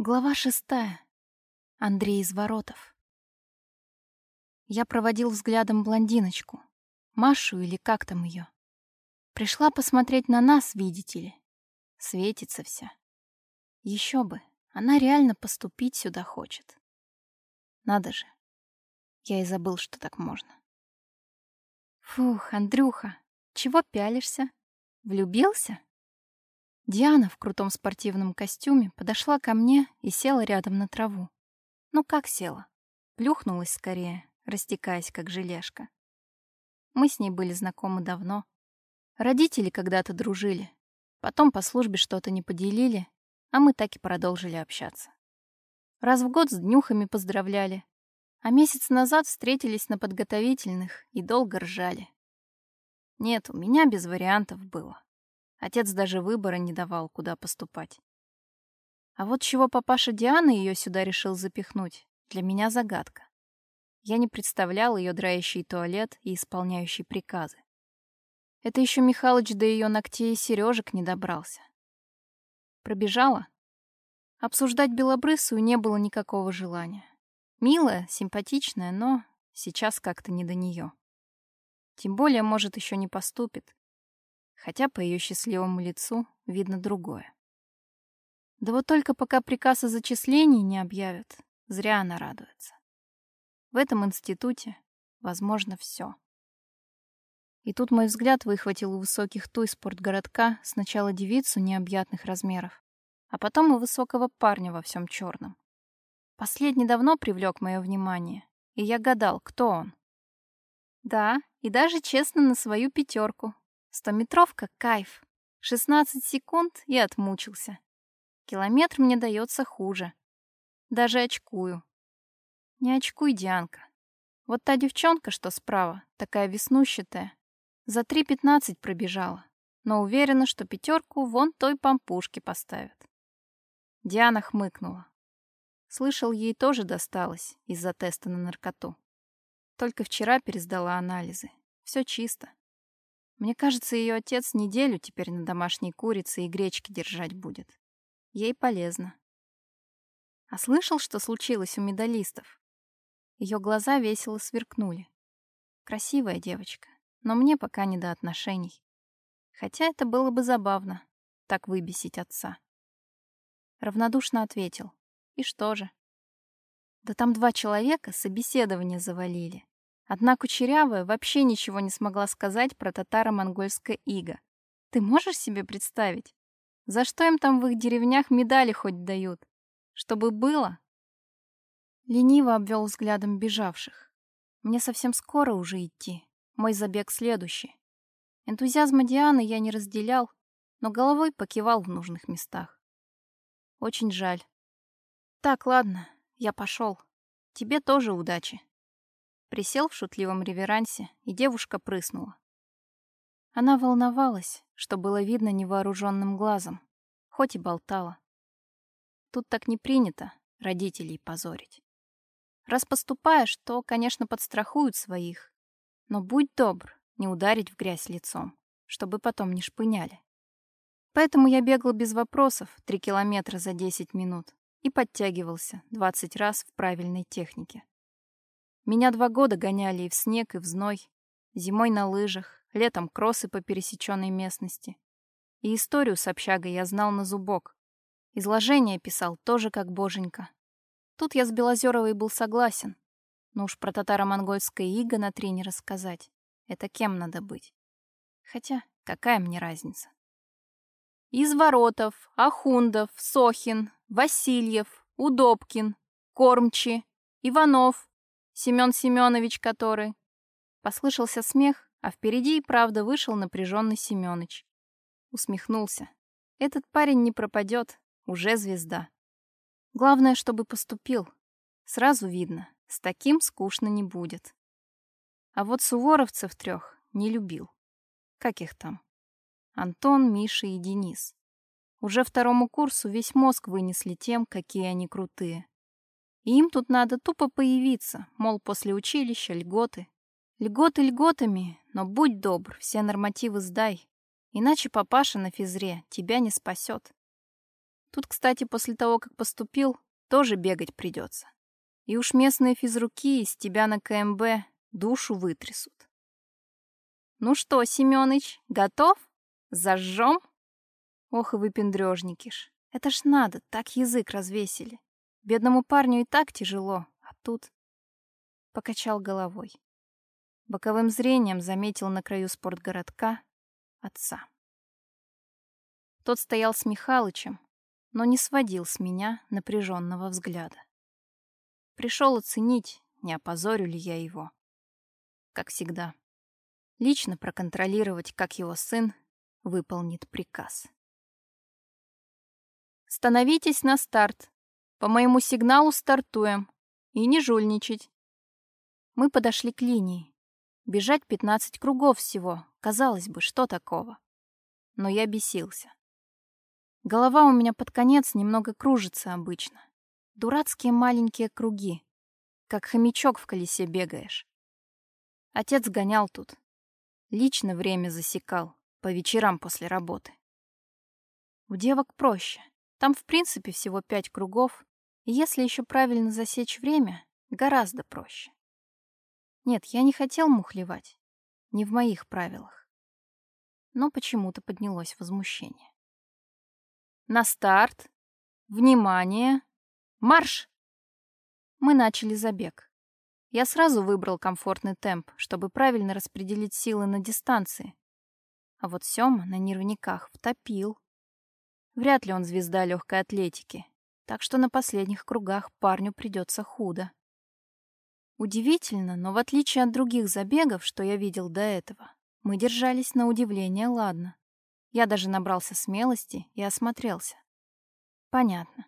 Глава шестая. Андрей из воротов. Я проводил взглядом блондиночку. Машу или как там ее. Пришла посмотреть на нас, видите ли. Светится вся. Еще бы, она реально поступить сюда хочет. Надо же. Я и забыл, что так можно. Фух, Андрюха, чего пялишься? Влюбился? Диана в крутом спортивном костюме подошла ко мне и села рядом на траву. Ну как села? Плюхнулась скорее, растекаясь как желешка. Мы с ней были знакомы давно. Родители когда-то дружили. Потом по службе что-то не поделили, а мы так и продолжили общаться. Раз в год с днюхами поздравляли, а месяц назад встретились на подготовительных и долго ржали. Нет, у меня без вариантов было. Отец даже выбора не давал, куда поступать. А вот чего папаша Дианы ее сюда решил запихнуть, для меня загадка. Я не представлял ее драющий туалет и исполняющий приказы. Это еще Михалыч до ее ногтей и сережек не добрался. Пробежала. Обсуждать белобрысую не было никакого желания. Милая, симпатичная, но сейчас как-то не до нее. Тем более, может, еще не поступит хотя по ее счастливому лицу видно другое. Да вот только пока приказ о зачислении не объявят, зря она радуется. В этом институте возможно все. И тут мой взгляд выхватил у высоких туй спортгородка сначала девицу необъятных размеров, а потом и высокого парня во всем черном. Последний давно привлек мое внимание, и я гадал, кто он. Да, и даже честно на свою пятерку, Стометровка — кайф. 16 секунд и отмучился. Километр мне дается хуже. Даже очкую. Не очкуй, Дианка. Вот та девчонка, что справа, такая веснущатая, за 3.15 пробежала, но уверена, что пятерку вон той пампушке поставят. Диана хмыкнула. Слышал, ей тоже досталось из-за теста на наркоту. Только вчера пересдала анализы. Все чисто. Мне кажется, ее отец неделю теперь на домашней курице и гречке держать будет. Ей полезно. А слышал, что случилось у медалистов? Ее глаза весело сверкнули. Красивая девочка, но мне пока не до отношений. Хотя это было бы забавно, так выбесить отца. Равнодушно ответил. И что же? Да там два человека собеседование завалили. Одна кучерявая вообще ничего не смогла сказать про татаро-монгольское иго. Ты можешь себе представить? За что им там в их деревнях медали хоть дают? Чтобы было? Лениво обвел взглядом бежавших. Мне совсем скоро уже идти. Мой забег следующий. Энтузиазма Дианы я не разделял, но головой покивал в нужных местах. Очень жаль. Так, ладно, я пошел. Тебе тоже удачи. Присел в шутливом реверансе, и девушка прыснула. Она волновалась, что было видно невооруженным глазом, хоть и болтала. Тут так не принято родителей позорить. Раз поступаешь, то, конечно, подстрахуют своих, но будь добр не ударить в грязь лицом, чтобы потом не шпыняли. Поэтому я бегал без вопросов три километра за 10 минут и подтягивался 20 раз в правильной технике. Меня два года гоняли и в снег, и в зной. Зимой на лыжах, летом кроссы по пересеченной местности. И историю с общагой я знал на зубок. Изложение писал тоже как боженька. Тут я с Белозеровой был согласен. Но уж про татаро-монгольское иго на три не рассказать. Это кем надо быть? Хотя, какая мне разница? Из Воротов, Ахундов, Сохин, Васильев, Удобкин, Кормчи, Иванов, Семен Семенович который. Послышался смех, а впереди и правда вышел напряженный Семенович. Усмехнулся. Этот парень не пропадет, уже звезда. Главное, чтобы поступил. Сразу видно, с таким скучно не будет. А вот суворовцев трех не любил. Как их там? Антон, Миша и Денис. Уже второму курсу весь мозг вынесли тем, какие они крутые. И им тут надо тупо появиться, мол, после училища льготы. Льготы льготами, но будь добр, все нормативы сдай. Иначе папаша на физре тебя не спасет. Тут, кстати, после того, как поступил, тоже бегать придется. И уж местные физруки из тебя на КМБ душу вытрясут. Ну что, Семёныч, готов? Зажжем? Ох, и вы пендрёжники ж. Это ж надо, так язык развесили. Бедному парню и так тяжело, а тут... Покачал головой. Боковым зрением заметил на краю спортгородка отца. Тот стоял с Михалычем, но не сводил с меня напряженного взгляда. Пришел оценить, не опозорю ли я его. Как всегда. Лично проконтролировать, как его сын выполнит приказ. «Становитесь на старт. По моему сигналу стартуем. И не жульничать». Мы подошли к линии. Бежать 15 кругов всего. Казалось бы, что такого? Но я бесился. Голова у меня под конец немного кружится обычно. Дурацкие маленькие круги. Как хомячок в колесе бегаешь. Отец гонял тут. Лично время засекал, по вечерам после работы. У девок проще. Там, в принципе, всего пять кругов, если еще правильно засечь время, гораздо проще. Нет, я не хотел мухлевать. Не в моих правилах. Но почему-то поднялось возмущение. На старт. Внимание. Марш! Мы начали забег. Я сразу выбрал комфортный темп, чтобы правильно распределить силы на дистанции. А вот Сёма на нервниках втопил. Вряд ли он звезда легкой атлетики, так что на последних кругах парню придется худо. Удивительно, но в отличие от других забегов, что я видел до этого, мы держались на удивление ладно. Я даже набрался смелости и осмотрелся. Понятно.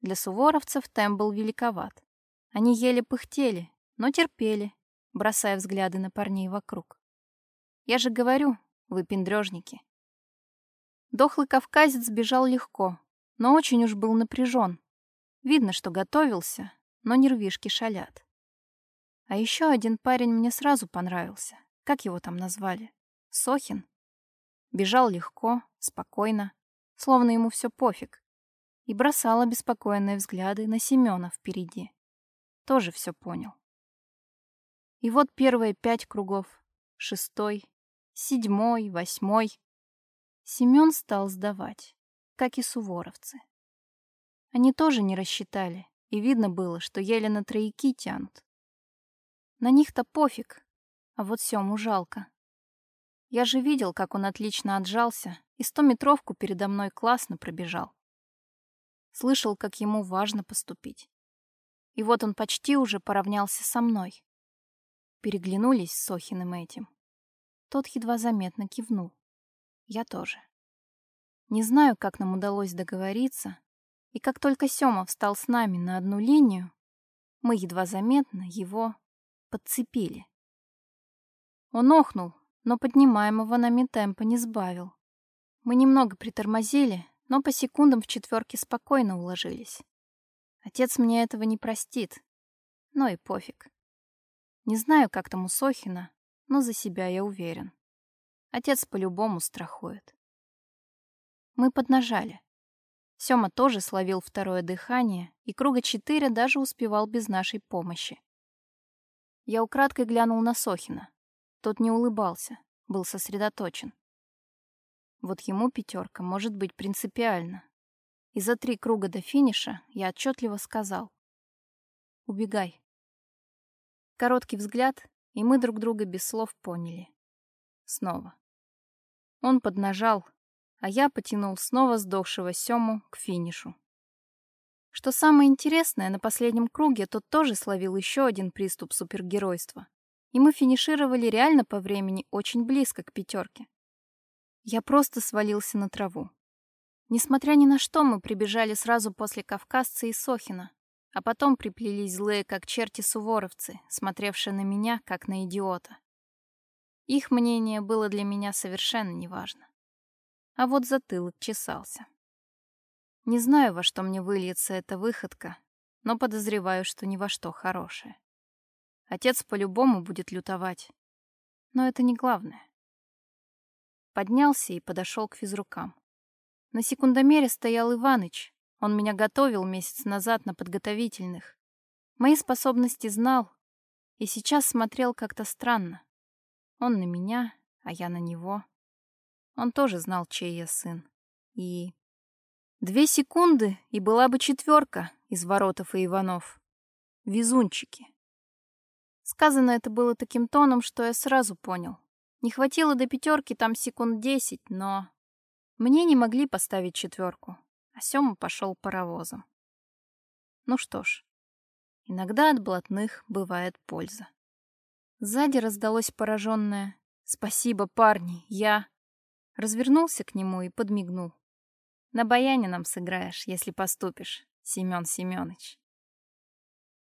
Для суворовцев темп был великоват. Они еле пыхтели, но терпели, бросая взгляды на парней вокруг. Я же говорю, вы пендрёжники. Дохлый кавказец бежал легко, но очень уж был напряжен. Видно, что готовился, но нервишки шалят. А еще один парень мне сразу понравился. Как его там назвали? Сохин? Бежал легко, спокойно, словно ему все пофиг. И бросал обеспокоенные взгляды на Семена впереди. Тоже все понял. И вот первые пять кругов. Шестой, седьмой, восьмой. Семен стал сдавать, как и суворовцы. Они тоже не рассчитали, и видно было, что еле на трояки тянут. На них-то пофиг, а вот Сему жалко. Я же видел, как он отлично отжался и стометровку передо мной классно пробежал. Слышал, как ему важно поступить. И вот он почти уже поравнялся со мной. Переглянулись с Сохиным этим. Тот едва заметно кивнул. Я тоже. Не знаю, как нам удалось договориться, и как только Сёма встал с нами на одну линию, мы едва заметно его подцепили. Он охнул, но поднимаемого нами темпа не сбавил. Мы немного притормозили, но по секундам в четверке спокойно уложились. Отец мне этого не простит, но и пофиг. Не знаю, как там у Сохина, но за себя я уверен. Отец по-любому страхует. Мы поднажали. Сёма тоже словил второе дыхание, и круга четыре даже успевал без нашей помощи. Я украдкой глянул на Сохина. Тот не улыбался, был сосредоточен. Вот ему пятерка может быть принципиально. И за три круга до финиша я отчетливо сказал. «Убегай». Короткий взгляд, и мы друг друга без слов поняли. Снова. Он поднажал, а я потянул снова сдохшего Сему к финишу. Что самое интересное, на последнем круге тот тоже словил еще один приступ супергеройства. И мы финишировали реально по времени очень близко к пятерке. Я просто свалился на траву. Несмотря ни на что, мы прибежали сразу после Кавказца и Сохина, а потом приплелись злые, как черти-суворовцы, смотревшие на меня, как на идиота. Их мнение было для меня совершенно неважно. А вот затылок чесался. Не знаю, во что мне выльется эта выходка, но подозреваю, что ни во что хорошее. Отец по-любому будет лютовать. Но это не главное. Поднялся и подошел к физрукам. На секундомере стоял Иваныч. Он меня готовил месяц назад на подготовительных. Мои способности знал, и сейчас смотрел как-то странно. Он на меня, а я на него. Он тоже знал, чей я сын. И... Две секунды, и была бы четверка из Воротов и Иванов. Везунчики. Сказано это было таким тоном, что я сразу понял. Не хватило до пятерки там секунд десять, но... Мне не могли поставить четверку, а Сёма пошел паровозом. Ну что ж, иногда от блатных бывает польза. Сзади раздалось пораженное «Спасибо, парни, я...» Развернулся к нему и подмигнул. «На баяне нам сыграешь, если поступишь, Семен Семенович».